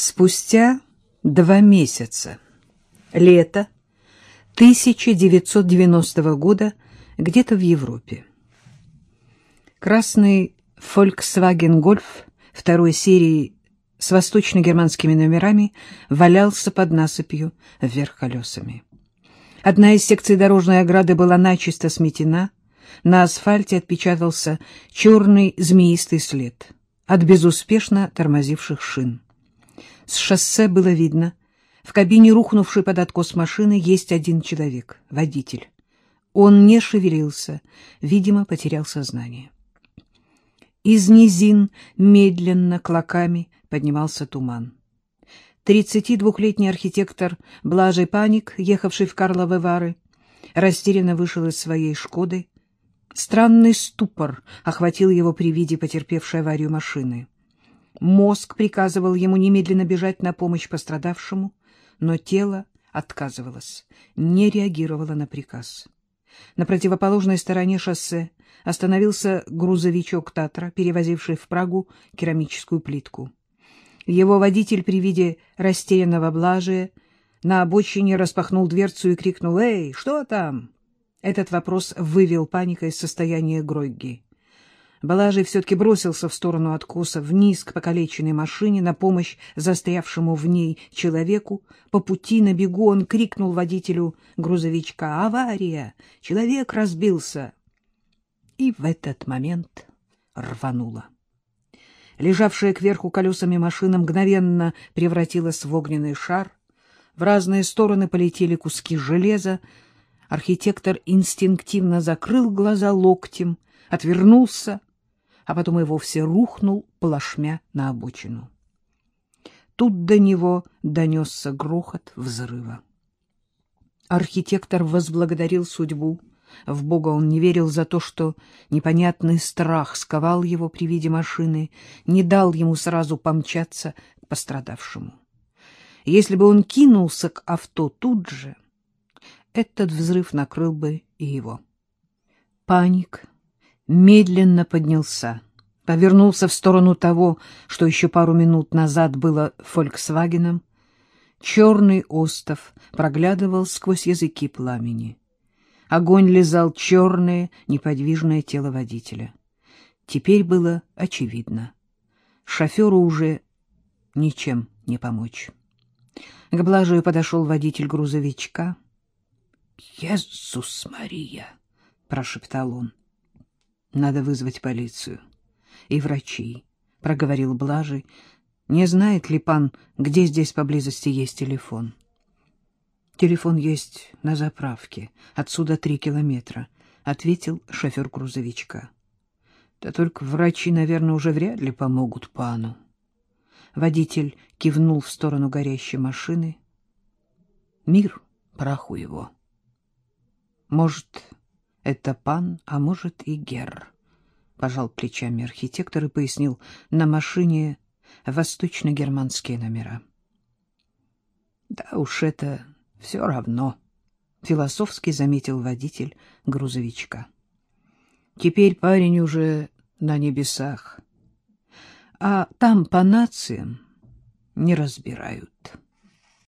Спустя два месяца. Лето 1990 года где-то в Европе. Красный Volkswagen Golf второй серии с восточно-германскими номерами валялся под насыпью вверх колесами. Одна из секций дорожной ограды была начисто сметена, на асфальте отпечатался черный змеистый след от безуспешно тормозивших шин. С шоссе было видно, в кабине, рухнувшей под откос машины, есть один человек, водитель. Он не шевелился, видимо, потерял сознание. Из низин медленно, клоками поднимался туман. Тридцати двухлетний архитектор Блажей Паник, ехавший в Карловы Вары, растерянно вышел из своей «Шкоды». Странный ступор охватил его при виде потерпевшей аварию машины. Мозг приказывал ему немедленно бежать на помощь пострадавшему, но тело отказывалось, не реагировало на приказ. На противоположной стороне шоссе остановился грузовичок «Татра», перевозивший в Прагу керамическую плитку. Его водитель при виде растерянного блажия на обочине распахнул дверцу и крикнул «Эй, что там?». Этот вопрос вывел паника из состояния Гройги. Балажий все-таки бросился в сторону откоса, вниз к покалеченной машине, на помощь застрявшему в ней человеку. По пути на бегу он крикнул водителю грузовичка «Авария! Человек разбился!» И в этот момент рвануло. Лежавшая кверху колесами машина мгновенно превратилась в огненный шар. В разные стороны полетели куски железа. Архитектор инстинктивно закрыл глаза локтем, отвернулся — а потом и вовсе рухнул плашмя на обочину. Тут до него донесся грохот взрыва. Архитектор возблагодарил судьбу. В Бога он не верил за то, что непонятный страх сковал его при виде машины, не дал ему сразу помчаться к пострадавшему. Если бы он кинулся к авто тут же, этот взрыв накрыл бы и его. Паник медленно поднялся, повернулся в сторону того, что еще пару минут назад было «Фольксвагеном». Черный остов проглядывал сквозь языки пламени. Огонь лизал черное, неподвижное тело водителя. Теперь было очевидно. Шоферу уже ничем не помочь. К Блажию подошел водитель грузовичка. — Иисус Мария! — прошептал он. Надо вызвать полицию и врачей, — проговорил Блажий. Не знает ли пан, где здесь поблизости есть телефон? Телефон есть на заправке, отсюда три километра, — ответил шофер грузовичка. Да только врачи, наверное, уже вряд ли помогут пану. Водитель кивнул в сторону горящей машины. Мир праху его. Может, это пан, а может и гер. Пожал плечами архитектор и пояснил, на машине восточно-германские номера. Да уж это все равно, философски заметил водитель грузовичка. Теперь парень уже на небесах, а там по нациям не разбирают.